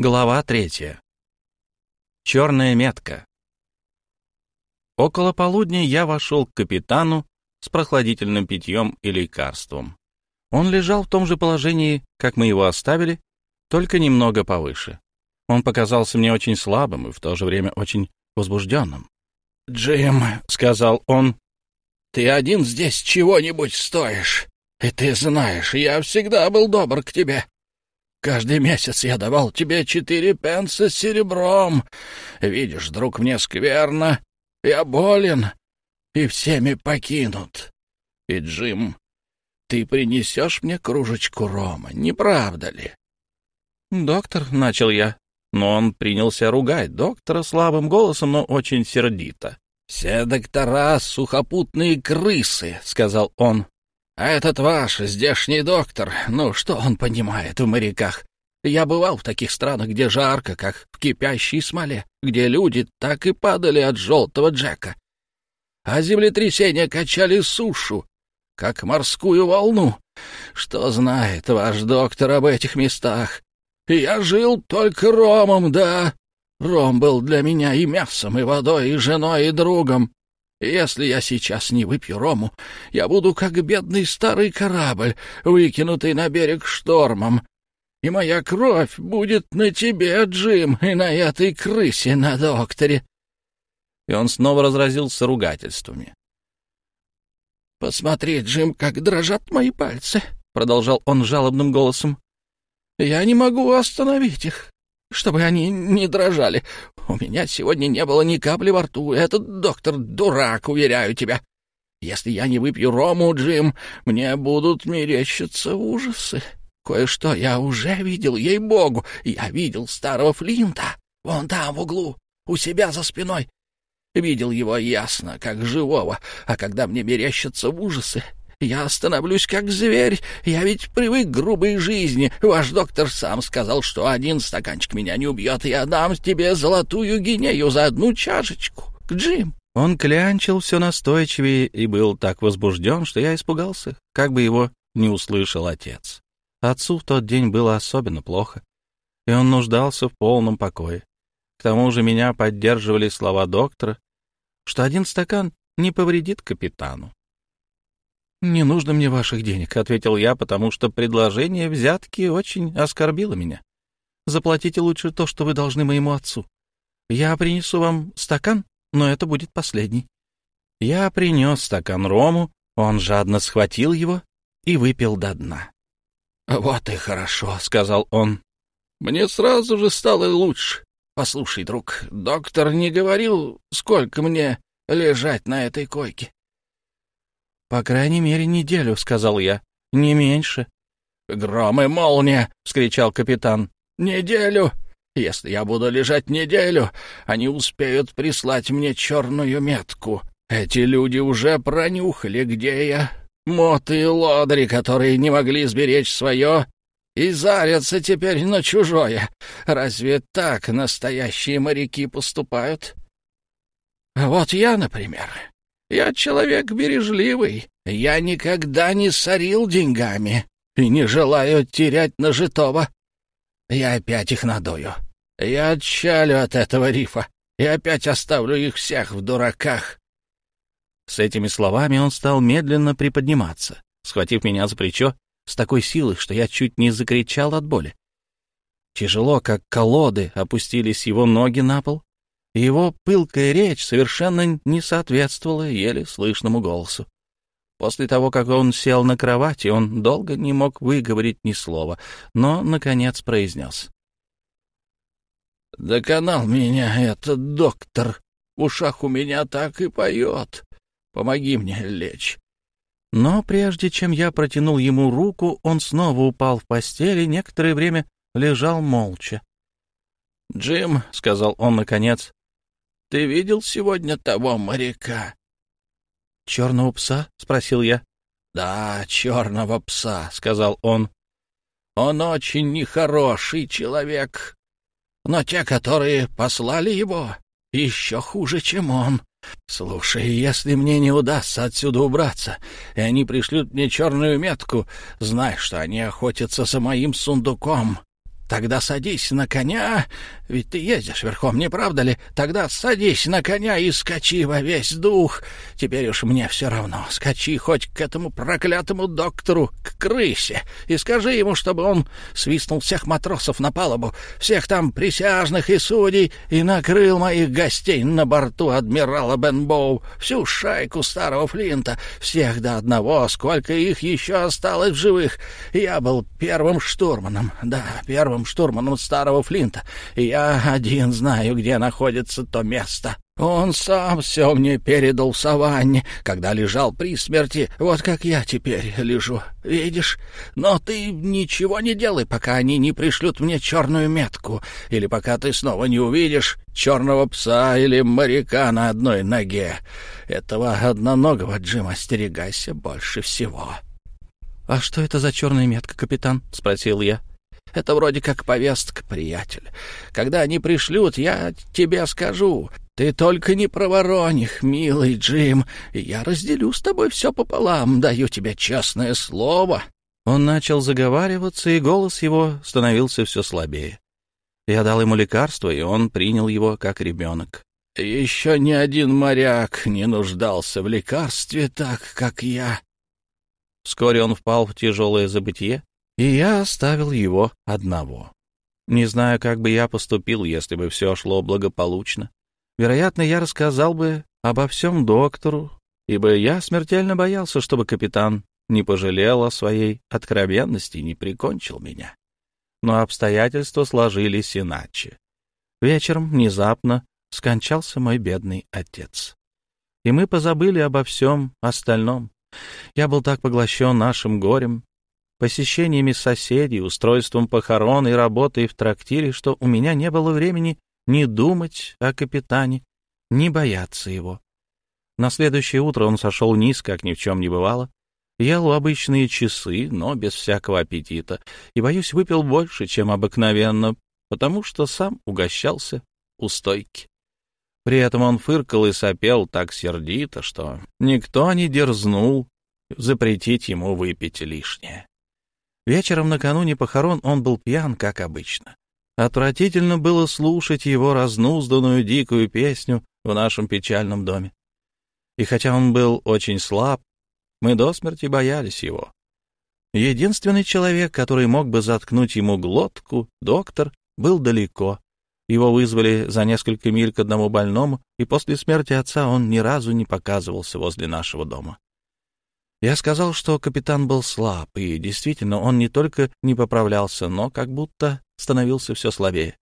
Глава третья. Черная метка. Около полудня я вошел к капитану с прохладительным питьем и лекарством. Он лежал в том же положении, как мы его оставили, только немного повыше. Он показался мне очень слабым и в то же время очень возбужденным. «Джим», — сказал он, — «ты один здесь чего-нибудь стоишь, и ты знаешь, я всегда был добр к тебе. Каждый месяц я давал тебе четыре пенса с серебром. Видишь, друг, мне скверно. Я болен и всеми покинут. И, Джим, ты принесешь мне кружечку рома, не правда ли? «Доктор», — начал я, но он принялся ругать доктора слабым голосом, но очень сердито. «Все доктора — сухопутные крысы», — сказал он. А этот ваш здешний доктор, ну что он понимает в моряках? Я бывал в таких странах, где жарко, как в кипящей смоле, где люди так и падали от желтого Джека. А землетрясения качали сушу, как морскую волну. Что знает ваш доктор об этих местах? Я жил только ромом, да. Ром был для меня и мясом, и водой, и женой, и другом. Если я сейчас не выпью рому, я буду как бедный старый корабль, выкинутый на берег штормом. И моя кровь будет на тебе, Джим, и на этой крысе на докторе. И он снова разразился ругательствами. «Посмотри, Джим, как дрожат мои пальцы», — продолжал он жалобным голосом. «Я не могу остановить их чтобы они не дрожали. У меня сегодня не было ни капли во рту. Этот доктор дурак, уверяю тебя. Если я не выпью рому, Джим, мне будут мерещиться ужасы. Кое-что я уже видел, ей-богу. Я видел старого Флинта, вон там в углу, у себя за спиной. Видел его ясно, как живого, а когда мне мерещатся ужасы, я становлюсь как зверь. Я ведь привык к грубой жизни. Ваш доктор сам сказал, что один стаканчик меня не убьет, я дам тебе золотую гинею за одну чашечку. Джим!» Он клянчил все настойчивее и был так возбужден, что я испугался, как бы его не услышал отец. Отцу в тот день было особенно плохо, и он нуждался в полном покое. К тому же меня поддерживали слова доктора, что один стакан не повредит капитану. «Не нужно мне ваших денег», — ответил я, потому что предложение взятки очень оскорбило меня. «Заплатите лучше то, что вы должны моему отцу. Я принесу вам стакан, но это будет последний». Я принес стакан рому, он жадно схватил его и выпил до дна. «Вот и хорошо», — сказал он. «Мне сразу же стало лучше. Послушай, друг, доктор не говорил, сколько мне лежать на этой койке. «По крайней мере, неделю», — сказал я. «Не меньше». «Гром и молния!» — вскричал капитан. «Неделю! Если я буду лежать неделю, они успеют прислать мне черную метку. Эти люди уже пронюхали, где я. Моты и лодыри, которые не могли сберечь свое, и зарятся теперь на чужое. Разве так настоящие моряки поступают? Вот я, например, я человек бережливый. Я никогда не сорил деньгами и не желаю терять нажитого. Я опять их надую. Я отчалю от этого рифа и опять оставлю их всех в дураках. С этими словами он стал медленно приподниматься, схватив меня за плечо с такой силой, что я чуть не закричал от боли. Тяжело, как колоды, опустились его ноги на пол, его пылкая речь совершенно не соответствовала еле слышному голосу. После того, как он сел на кровати, он долго не мог выговорить ни слова, но, наконец, произнес. «Доконал меня этот доктор. В ушах у меня так и поет. Помоги мне лечь». Но прежде чем я протянул ему руку, он снова упал в постель и некоторое время лежал молча. «Джим», — сказал он наконец, ты видел сегодня того моряка? — Черного пса? — спросил я. — Да, черного пса, — сказал он. — Он очень нехороший человек. Но те, которые послали его, еще хуже, чем он. Слушай, если мне не удастся отсюда убраться, и они пришлют мне черную метку, знай, что они охотятся за моим сундуком. Тогда садись на коня, ведь ты ездишь верхом, не правда ли? Тогда садись на коня и скачи во весь дух. Теперь уж мне все равно. Скачи хоть к этому проклятому доктору, к крысе, и скажи ему, чтобы он свистнул всех матросов на палубу, всех там присяжных и судей, и накрыл моих гостей на борту адмирала Бенбоу, всю шайку старого Флинта, всех до одного, сколько их еще осталось в живых. Я был первым штурманом, да, первым первым штурманом старого Флинта, я один знаю, где находится то место. Он сам все мне передал в саванне, когда лежал при смерти, вот как я теперь лежу, видишь? Но ты ничего не делай, пока они не пришлют мне черную метку, или пока ты снова не увидишь черного пса или моряка на одной ноге. Этого одноногого Джима остерегайся больше всего». «А что это за черная метка, капитан?» — спросил я. Это вроде как повестка, приятель. Когда они пришлют, я тебе скажу. Ты только не проворонь их, милый Джим, я разделю с тобой все пополам, даю тебе честное слово». Он начал заговариваться, и голос его становился все слабее. Я дал ему лекарство, и он принял его как ребенок. «Еще ни один моряк не нуждался в лекарстве так, как я». Вскоре он впал в тяжелое забытье, и я оставил его одного. Не знаю, как бы я поступил, если бы все шло благополучно. Вероятно, я рассказал бы обо всем доктору, ибо я смертельно боялся, чтобы капитан не пожалел о своей откровенности и не прикончил меня. Но обстоятельства сложились иначе. Вечером внезапно скончался мой бедный отец. И мы позабыли обо всем остальном. Я был так поглощен нашим горем, посещениями соседей, устройством похорон и работой в трактире, что у меня не было времени ни думать о капитане, ни бояться его. На следующее утро он сошел низ, как ни в чем не бывало, ел обычные часы, но без всякого аппетита, и, боюсь, выпил больше, чем обыкновенно, потому что сам угощался у стойки. При этом он фыркал и сопел так сердито, что никто не дерзнул запретить ему выпить лишнее. Вечером накануне похорон он был пьян, как обычно. Отвратительно было слушать его разнузданную дикую песню в нашем печальном доме. И хотя он был очень слаб, мы до смерти боялись его. Единственный человек, который мог бы заткнуть ему глотку, доктор, был далеко. Его вызвали за несколько миль к одному больному, и после смерти отца он ни разу не показывался возле нашего дома. Я сказал, что капитан был слаб, и действительно он не только не поправлялся, но как будто становился все слабее.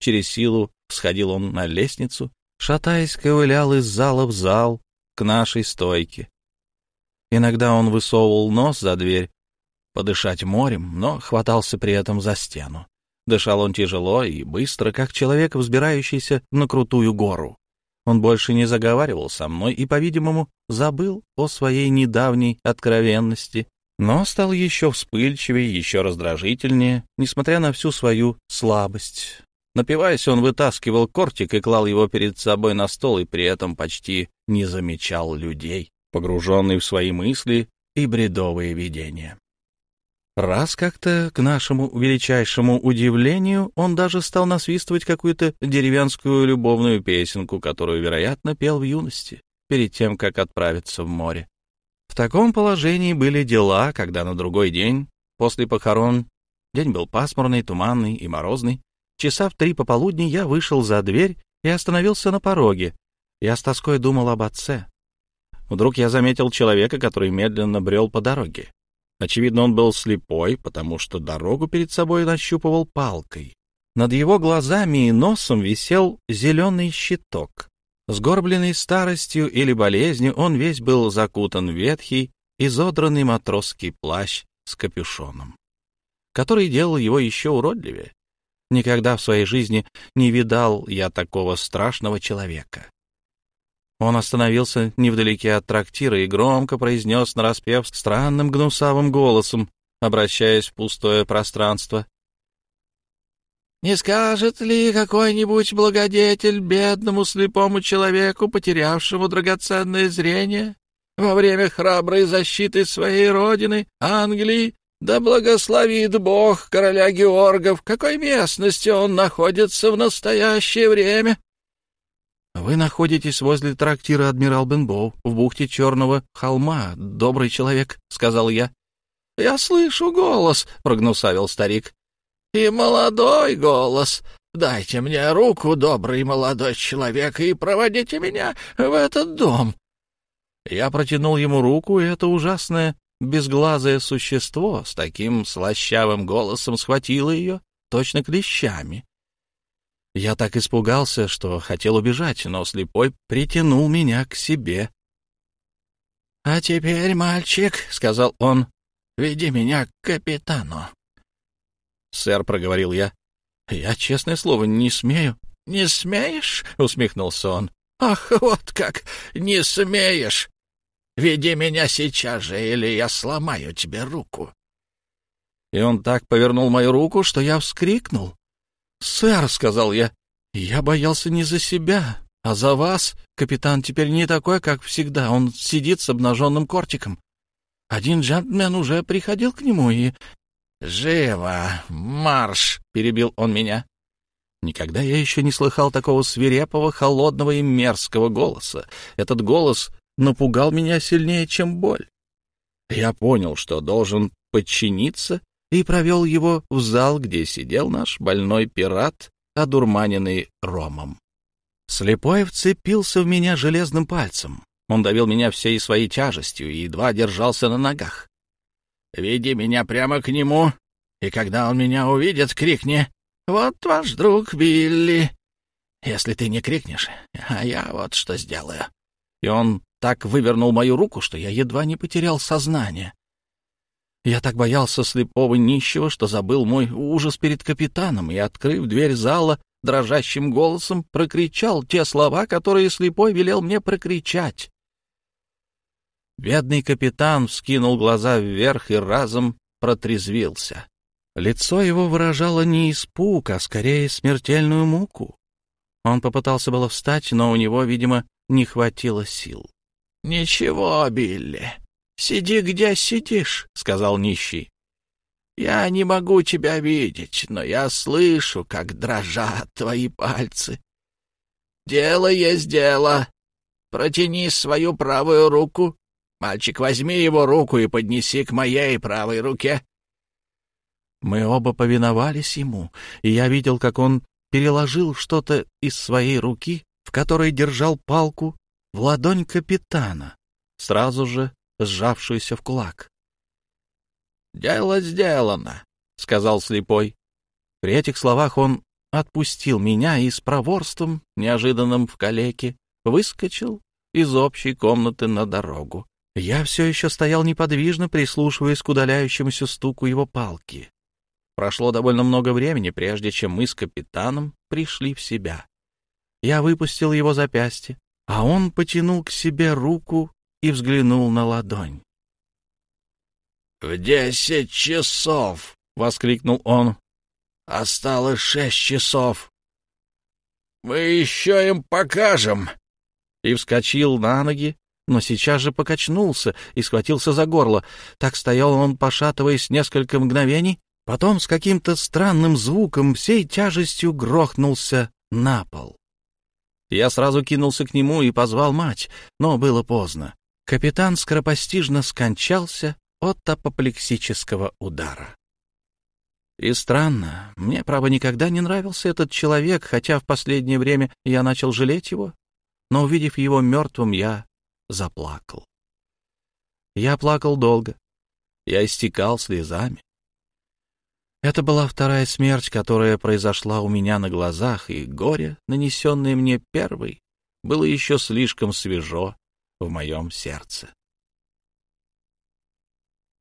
Через силу сходил он на лестницу, шатаясь, ковылял из зала в зал к нашей стойке. Иногда он высовывал нос за дверь, подышать морем, но хватался при этом за стену. Дышал он тяжело и быстро, как человек, взбирающийся на крутую гору. Он больше не заговаривал со мной и, по-видимому, забыл о своей недавней откровенности, но стал еще вспыльчивее, еще раздражительнее, несмотря на всю свою слабость. Напиваясь, он вытаскивал кортик и клал его перед собой на стол, и при этом почти не замечал людей, погруженный в свои мысли и бредовые видения. Раз как-то, к нашему величайшему удивлению, он даже стал насвистывать какую-то деревенскую любовную песенку, которую, вероятно, пел в юности, перед тем, как отправиться в море. В таком положении были дела, когда на другой день, после похорон, день был пасмурный, туманный и морозный, часа в три пополудни я вышел за дверь и остановился на пороге. Я с тоской думал об отце. Вдруг я заметил человека, который медленно брел по дороге. Очевидно, он был слепой, потому что дорогу перед собой нащупывал палкой. Над его глазами и носом висел зеленый щиток. Сгорбленный старостью или болезнью, он весь был закутан в ветхий, изодранный матросский плащ с капюшоном, который делал его еще уродливее. Никогда в своей жизни не видал я такого страшного человека. Он остановился невдалеке от трактира и громко произнес нараспев странным гнусавым голосом, обращаясь в пустое пространство. «Не скажет ли какой-нибудь благодетель бедному слепому человеку, потерявшему драгоценное зрение, во время храброй защиты своей родины, Англии, Да благословит Бог короля Георга, в какой местности он находится в настоящее время. Вы находитесь возле трактира «Адмирал Бенбоу» в бухте Черного холма, добрый человек, — сказал я. — Я слышу голос, — прогнусавил старик. — И молодой голос. Дайте мне руку, добрый молодой человек, и проводите меня в этот дом. Я протянул ему руку, и это ужасное безглазое существо с таким слащавым голосом схватило ее, точно клещами. Я так испугался, что хотел убежать, но слепой притянул меня к себе. — А теперь, мальчик, — сказал он, — веди меня к капитану. — Сэр, — проговорил я, — я, честное слово, не смею. — Не смеешь? — усмехнулся он. — Ах, вот как! Не смеешь! Веди меня сейчас же, или я сломаю тебе руку. И он так повернул мою руку, что я вскрикнул. «Сэр», — сказал я, — «я боялся не за себя, а за вас. Капитан теперь не такой, как всегда. Он сидит с обнаженным кортиком. Один джентльмен уже приходил к нему и...» «Живо! Марш!» — перебил он меня. Никогда я еще не слыхал такого свирепого, холодного и мерзкого голоса. Этот голос напугал меня сильнее, чем боль. Я понял, что должен подчиниться и провел его в зал, где сидел наш больной пират, одурманенный ромом. Слепой вцепился в меня железным пальцем. Он давил меня всей своей тяжестью и едва держался на ногах. «Веди меня прямо к нему, и когда он меня увидит, крикни «Вот ваш друг Билли!» Если ты не крикнешь, а я вот что сделаю». И он так вывернул мою руку, что я едва не потерял сознание. Я так боялся слепого нищего, что забыл мой ужас перед капитаном и, открыв дверь зала, дрожащим голосом прокричал те слова, которые слепой велел мне прокричать. Бедный капитан вскинул глаза вверх и разом протрезвился. Лицо его выражало не испуг, а скорее смертельную муку. Он попытался было встать, но у него, видимо, не хватило сил. — Ничего, Билли, «Сиди, где сидишь», — сказал нищий. «Я не могу тебя видеть, но я слышу, как дрожат твои пальцы. Дело есть дело. Протяни свою правую руку. Мальчик, возьми его руку и поднеси к моей правой руке». Мы оба повиновались ему, и я видел, как он переложил что-то из своей руки, в которой держал палку, в ладонь капитана. Сразу же сжавшуюся в кулак. «Дело сделано», — сказал слепой. При этих словах он отпустил меня и с проворством, неожиданным в калеке, выскочил из общей комнаты на дорогу. Я все еще стоял неподвижно, прислушиваясь к удаляющемуся стуку его палки. Прошло довольно много времени, прежде чем мы с капитаном пришли в себя. Я выпустил его запястье, а он потянул к себе руку и взглянул на ладонь. «В десять часов!» — воскликнул он. «Осталось шесть часов. Мы еще им покажем!» И вскочил на ноги, но сейчас же покачнулся и схватился за горло. Так стоял он, пошатываясь несколько мгновений, потом с каким-то странным звуком всей тяжестью грохнулся на пол. Я сразу кинулся к нему и позвал мать, но было поздно капитан скоропостижно скончался от апоплексического удара. И странно, мне, право, никогда не нравился этот человек, хотя в последнее время я начал жалеть его, но, увидев его мертвым, я заплакал. Я плакал долго, я истекал слезами. Это была вторая смерть, которая произошла у меня на глазах, и горе, нанесенное мне первой, было еще слишком свежо в моем сердце.